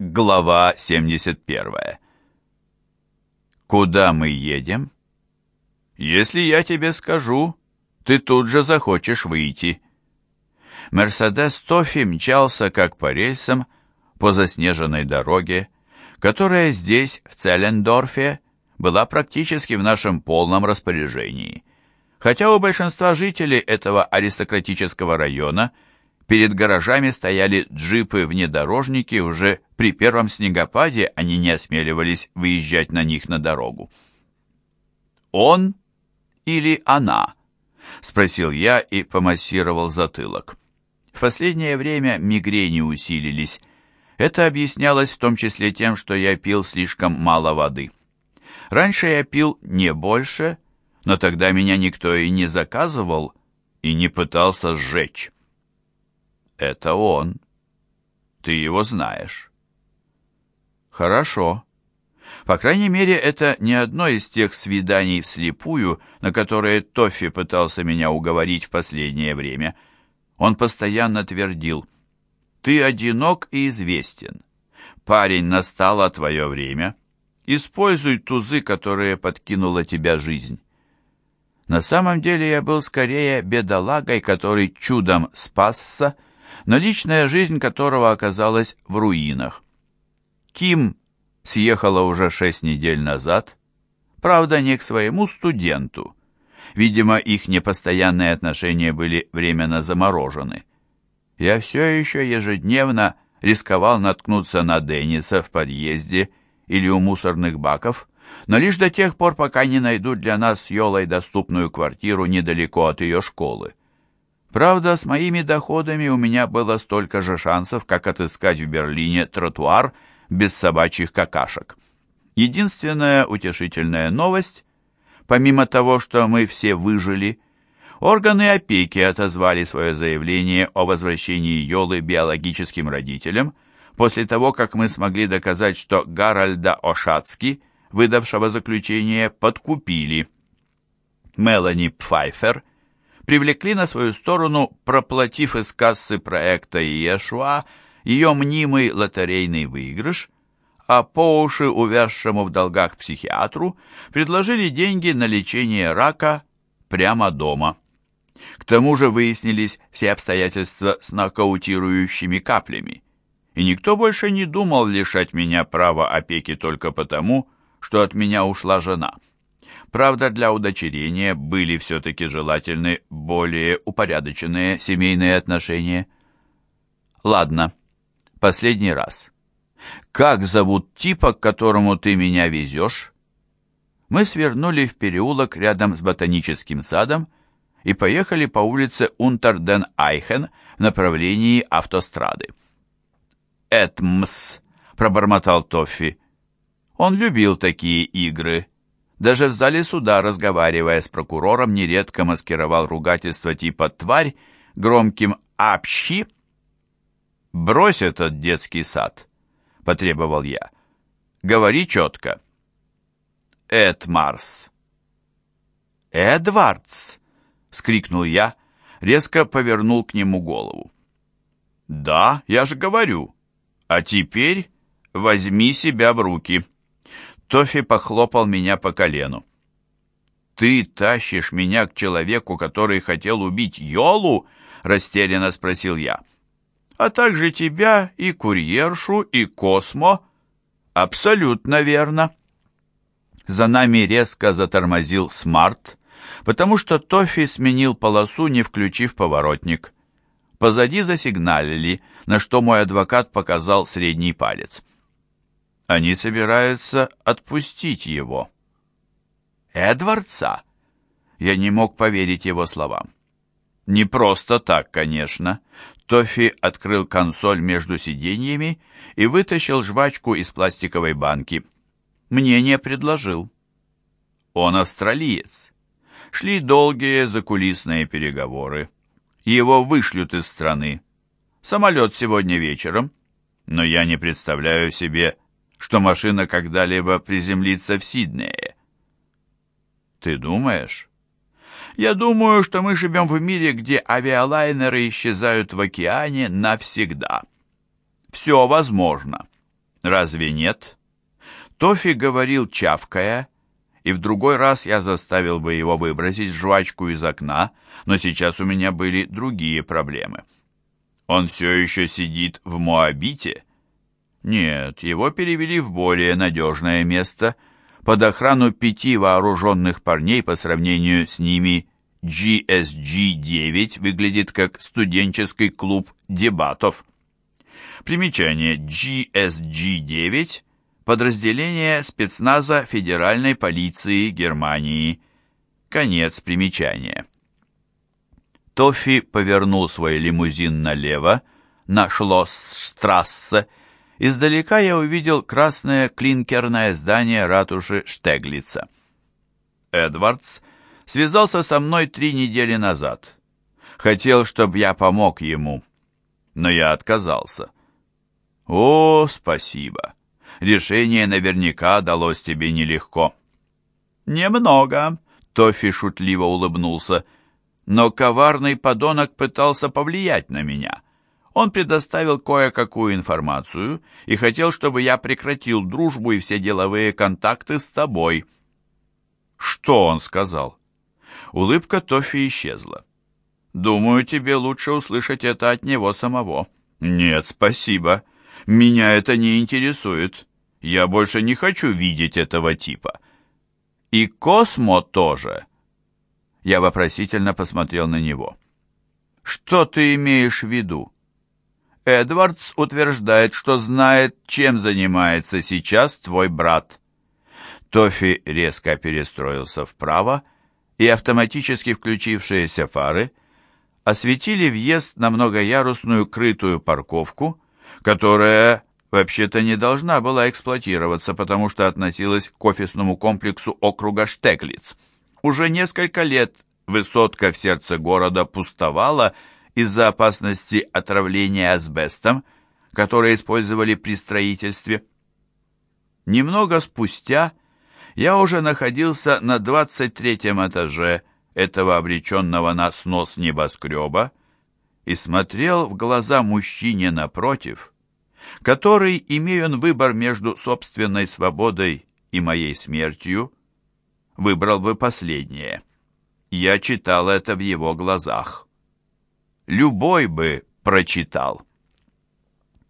Глава 71. Куда мы едем? Если я тебе скажу, ты тут же захочешь выйти. Мерседес Тофи мчался, как по рельсам, по заснеженной дороге, которая здесь, в Целлендорфе, была практически в нашем полном распоряжении. Хотя у большинства жителей этого аристократического района – Перед гаражами стояли джипы-внедорожники, уже при первом снегопаде они не осмеливались выезжать на них на дорогу. «Он или она?» — спросил я и помассировал затылок. В последнее время мигрени усилились. Это объяснялось в том числе тем, что я пил слишком мало воды. Раньше я пил не больше, но тогда меня никто и не заказывал, и не пытался сжечь. Это он. Ты его знаешь. Хорошо. По крайней мере, это не одно из тех свиданий вслепую, на которые Тоффи пытался меня уговорить в последнее время. Он постоянно твердил, «Ты одинок и известен. Парень, настало твое время. Используй тузы, которые подкинула тебя жизнь». На самом деле я был скорее бедолагой, который чудом спасся, но личная жизнь которого оказалась в руинах. Ким съехала уже шесть недель назад, правда, не к своему студенту. Видимо, их непостоянные отношения были временно заморожены. Я все еще ежедневно рисковал наткнуться на Денниса в подъезде или у мусорных баков, но лишь до тех пор, пока не найду для нас с Йолой доступную квартиру недалеко от ее школы. Правда, с моими доходами у меня было столько же шансов, как отыскать в Берлине тротуар без собачьих какашек. Единственная утешительная новость, помимо того, что мы все выжили, органы опеки отозвали свое заявление о возвращении Йолы биологическим родителям после того, как мы смогли доказать, что Гарольда Ошацки, выдавшего заключение, подкупили. Мелани Пфайфер – привлекли на свою сторону, проплатив из кассы проекта Иешуа ее мнимый лотерейный выигрыш, а по уши увязшему в долгах психиатру предложили деньги на лечение рака прямо дома. К тому же выяснились все обстоятельства с нокаутирующими каплями, и никто больше не думал лишать меня права опеки только потому, что от меня ушла жена. Правда, для удочерения были все-таки желательны более упорядоченные семейные отношения. Ладно, последний раз. Как зовут типа, к которому ты меня везешь? Мы свернули в переулок рядом с ботаническим садом и поехали по улице Унтерден-Айхен в направлении автострады. «Этмс», — пробормотал Тоффи. Он любил такие игры — даже в зале суда, разговаривая с прокурором, нередко маскировал ругательство типа «тварь» громким «апщи». «Брось этот детский сад», — потребовал я. «Говори четко». «Эдмарс». «Эдвардс», — скрикнул я, резко повернул к нему голову. «Да, я же говорю. А теперь возьми себя в руки». Тофи похлопал меня по колену. «Ты тащишь меня к человеку, который хотел убить Йолу?» — растерянно спросил я. «А также тебя и курьершу, и Космо?» «Абсолютно верно». За нами резко затормозил Смарт, потому что Тофи сменил полосу, не включив поворотник. Позади засигналили, на что мой адвокат показал средний палец. Они собираются отпустить его. Эдвардса? Я не мог поверить его словам. Не просто так, конечно. Тофи открыл консоль между сиденьями и вытащил жвачку из пластиковой банки. Мне не предложил. Он австралиец. Шли долгие закулисные переговоры. Его вышлют из страны. Самолет сегодня вечером. Но я не представляю себе, что машина когда-либо приземлится в Сиднее. Ты думаешь? Я думаю, что мы живем в мире, где авиалайнеры исчезают в океане навсегда. Все возможно. Разве нет? Тофи говорил, чавкая, и в другой раз я заставил бы его выбросить жвачку из окна, но сейчас у меня были другие проблемы. Он все еще сидит в Моабите? Нет, его перевели в более надежное место, под охрану пяти вооруженных парней по сравнению с ними GSG-9 выглядит как студенческий клуб дебатов. Примечание GSG-9 – подразделение спецназа Федеральной полиции Германии. Конец примечания. Тоффи повернул свой лимузин налево, на Шлоссштрассе. Издалека я увидел красное клинкерное здание ратуши Штеглица. Эдвардс связался со мной три недели назад. Хотел, чтобы я помог ему, но я отказался. «О, спасибо! Решение наверняка далось тебе нелегко». «Немного», — Тофи шутливо улыбнулся, «но коварный подонок пытался повлиять на меня. Он предоставил кое-какую информацию и хотел, чтобы я прекратил дружбу и все деловые контакты с тобой». «Что он сказал?» Улыбка Тофи исчезла. «Думаю, тебе лучше услышать это от него самого». «Нет, спасибо. Меня это не интересует. Я больше не хочу видеть этого типа». «И Космо тоже». Я вопросительно посмотрел на него. «Что ты имеешь в виду?» Эдвардс утверждает, что знает, чем занимается сейчас твой брат. Тофи резко перестроился вправо, и автоматически включившиеся фары осветили въезд на многоярусную крытую парковку, которая вообще-то не должна была эксплуатироваться, потому что относилась к офисному комплексу округа Штеглиц. Уже несколько лет высотка в сердце города пустовала из-за опасности отравления асбестом, которое использовали при строительстве. Немного спустя я уже находился на 23-м этаже этого обреченного на снос небоскреба и смотрел в глаза мужчине напротив, который, имея он выбор между собственной свободой и моей смертью, выбрал бы последнее. Я читал это в его глазах. Любой бы прочитал.